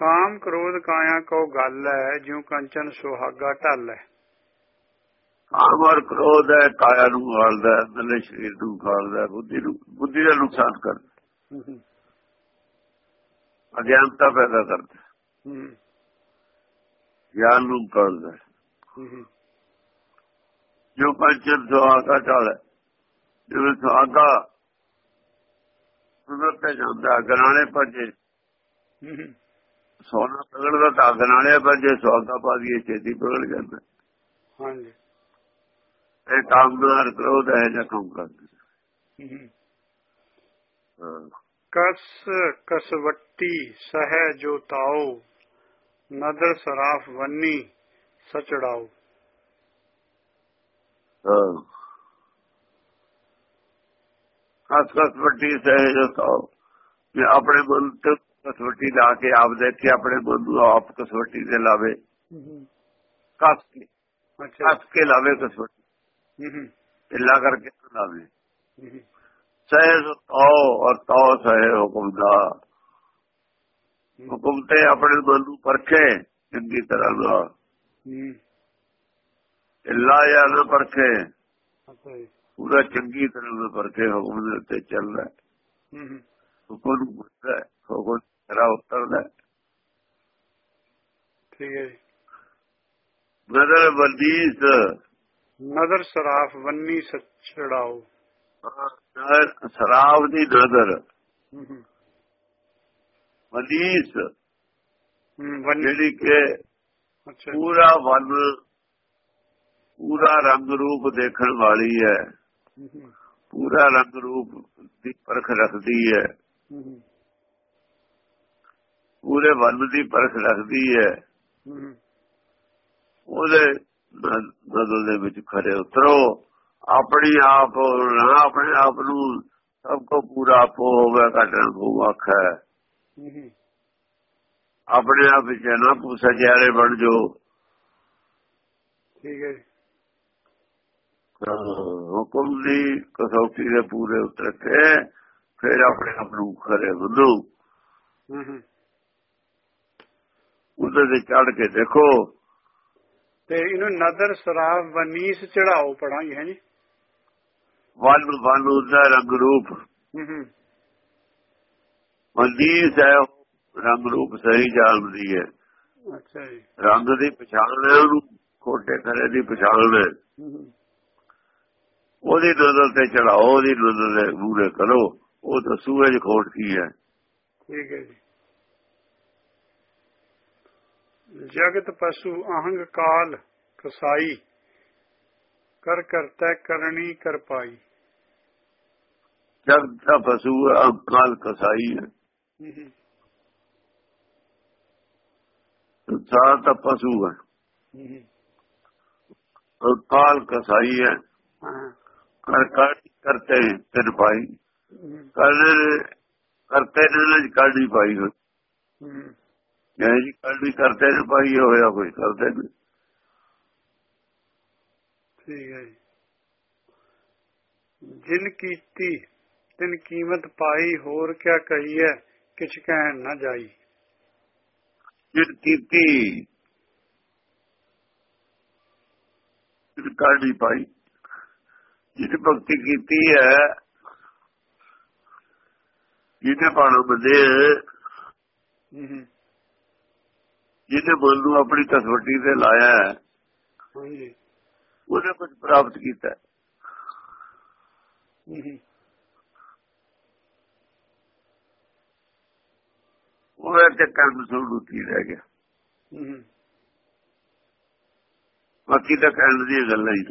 ਕਾਮ ਕ੍ਰੋਧ ਕਾਇਆ ਕੋ ਗੱਲ ਹੈ ਜਿਉ ਕੰਚਨ ਸੁਹਾਗਾ ਢਲ ਹੈ। ਕਾਮ ਔਰ ਕ੍ਰੋਧ ਹੈ ਕਾਇਆ ਨੂੰ ਖਾਲਦਾ ਹੈ ਅੰਦਰਲੇ ਸਰੀਰ ਨੂੰ ਖਾਲਦਾ ਹੈ ਬੁੱਧੀ ਨੂੰ ਬੁੱਧੀ ਦਾ ਨੁਕਸਾਨ ਕਰਦਾ ਅਗਿਆਨਤਾ ਪੈਦਾ ਕਰਦਾ ਗਿਆਨ ਨੂੰ ਕਰਦਾ ਜੋ ਪੰਚਨ ਸੁਹਾਗਾ ਢਲ ਹੈ ਜਿਵੇਂ ਸੁਹਾਗਾ ਸੁਨਰ ਤੇ ਜਾਂਦਾ ਗਰਾਣੇ ਭੱਜੇ। ਸੋਨਾ ਪਗੜਦਾ ਤਾਂ ਗਰਾਣੇ ਭੱਜੇ ਸੁਹਾਗਾ ਪਾ ਦੀਏ ਛੇਤੀ ਪਗੜ ਜਾਂਦਾ। ਹਾਂਜੀ। ਇਹ ਕਾਮਨਾਰ ਕ੍ਰੋਧ ਹੈ ਜਾਂ ਕੰਮ ਕਰਦੇ। ਕਸ ਕਸਵੱਟੀ ਸਹਿ ਜੋ ਤਾਓ ਨਦਰ ਸਰਾਫ ਵੰਨੀ ਸਚੜਾਓ ਹਾਂ। ਖਾਸ ਖਾਸ ਵੱਡੀ ਸਹਿਜ ਤਾਓ ਜੇ ਆਪਣੇ ਮਨ ਤੇ ਕਸਵੱਟੀ ਲਾ ਕੇ ਆਪ ਦੇਖੇ ਆਪਣੇ ਮਨ ਨੂੰ ਆਪ ਕਸਵੱਟੀ ਤੇ ਲਾਵੇ। ਕੱਸ ਕੇ। ਕੱਸ ਕੇ ਲਾਵੇ ਕਸਵੱਟੀ ਢਿੱਲਾ ਕਰਕੇ ਲਾਵੇ। ਸਹਿਜ ਤਾਓ ਔਰ ਤਾਓ ਸਹਿ ਹੁਕਮ ਦਾ। ਹੁਕਮ ਤੇ ਆਪਣੇ ਮਨ ਨੂੰ ਪਰਖੇ ਚੰਗੀ ਤਰ੍ਹਾਂ ਹੂੰ। ਢਿੱਲਾ ਜਾਂ ਨਾ ਪਰਖੇ। ਪੂਰਾ ਚੰਗੀ ਤਰ੍ਹਾਂ ਨਾਲ ਪਰਖੇ ਹੁਕਮ ਦੇ ਉੱਤੇ ਚੱਲਦਾ ਹੁਕਮ ਨੂੰ ਹੈ, ਹੁਕਮ ਤੇਰਾ ਉਤਰਦਾ। ਠੀਕ ਹੈ ਜੀ। ਨਦਰ ਬਲਦੀਸ ਨਦਰ ਸਰਾਫ ਵੰਨੀ ਸਚੜਾਓ ਨਦਰ ਸ਼ਰਾਬ ਦੀ ਨਦਰ। ਵੰਨੀ। ਜਿਹੜੀ ਕਿ ਪੂਰਾ ਵਨ ਪੂਰਾ ਰੰਗ ਰੂਪ ਦੇਖਣ ਵਾਲੀ ਹੈ। ਪੂਰਾ ਰੰਗ ਰੂਪ ਦੀ ਪਰਖ ਰੱਖਦੀ ਹੂੰ, ਪੂਰੇ ਵਨ ਦੀ ਪਰਖ ਰੱਖਦੀ ਹੈ। ਉਹਦੇ ਨਜ਼ਰ ਦੇ ਵਿੱਚ ਖਰੇ ਉਤਰੋ। ਆਪਣੀ ਆਪ ਨਾ ਆਪਣੇ ਆਪ ਨੂੰ ਸਭ ਕੋ ਪੂਰਾ ਆਪੋ ਹੋਵੇ ਘਟਣ ਆਖੈ ਹੂੰ। ਆਪਣੇ ਆਪ ਵਿੱਚ ਨਾ ਪੂਸਾ ਜਿਆਰੇ ਬਣ ਜੋ। ਠੀਕ ਹੈ ਹੁਕਮ ਦੀ ਕਸੌਟੀ ਦੇ ਪੂਰੇ ਉਤਰ ਕੇ ਫਿਰ ਆਪਣੇ ਆਪ ਨੂੰ ਖਰੇ ਬੰਦੂ ਹੂੰ ਹੂੰ। ਉਹਦੇ ਤੇ ਚੜ ਕੇ ਦੇਖੋ। ਤੇ ਇਹਨੂੰ ਨਦਰ ਸਰਾਫ ਵਨੀਸ ਚੜਾਓ ਪੜਾਂਗੇ ਹੈ ਜੀ? ਵਨ ਵਨ ਉਹਦਾ ਰੰਗ ਰੂਪ। ਹੂੰ ਹੂੰ। ਰੰਗ ਰੂਪ ਸਹੀ ਜਾਣਦੀ ਹੈ। ਅੱਛਾ ਜੀ। ਰੰਗ ਦੀ ਪਛਾਣ ਹੈ ਉਹਨੂੰ ਖੋਟੇ ਖਰੇ ਦੀ ਪਛਾਣ ਹੈ। ਹੂੰ ਹੂੰ, ਉਹਦੀ ਨਜ਼ਰ ਤੇ ਚੜਾਓ ਉਹਦੀ ਨਜ਼ਰ ਦੇ ਮੂਰੇ ਕਰੋ। ਉਹ ਦੱਸੂ ਇਹ ਖੋਟ ਕੀ ਹੈ। ਠੀਕ ਹੈ ਜੀ। جگت پسو آہنگ کال کسائی کر کر طے کرنی کر پائی جگت پسو آہنگ کال کسائی ہے سارا تو پسو ہے اور کال کسائی ہے کر کر کرتے ہیں کر پائی کرنے کرتے نہیں کر نہیں پائی ਜਿਹੇ ਜੀ ਕੱਲ ਵੀ ਕਰਦੇ ਨੇ ਪਾਈ ਹੋਇਆ ਕੋਈ ਕਰਦੇ ਨੇ ਠੀਕ ਹੈ ਜੀ। ਜਿਨ ਕੀਤੀ ਤਿਨ ਕੀਮਤ ਪਾਈ ਹੋਰ ਕਿਆ ਕਹੀਏ ਕਿਛ ਕਹਿਣ ਨਾ ਜਾਈ। ਜਿਨ ਕੀਤੀ ਕਾਢੀ ਪਾਈ ਜਿਸ ਭਗਤੀ ਕੀਤੀ ਹੈ ਜਿਹਨੇ ਪਾਣੋ ਬਦੇ ਹੂੰ। ਜਿਹਨੇ ਮਨ ਨੂੰ ਆਪਣੀ ਤਸਵਟੀ ਤੇ ਲਾਇਆ ਹੈ ਉਹਨੇ ਕੁਝ ਪ੍ਰਾਪਤ ਕੀਤਾ ਉਹ ਤੇ ਕਰਮ ਸੁਣੂਤੀ ਰਹਿ ਗਿਆ। ਬਾਕੀ ਤਾਂ ਕਰਨ ਦੀ ਗੱਲ ਨਹੀਂ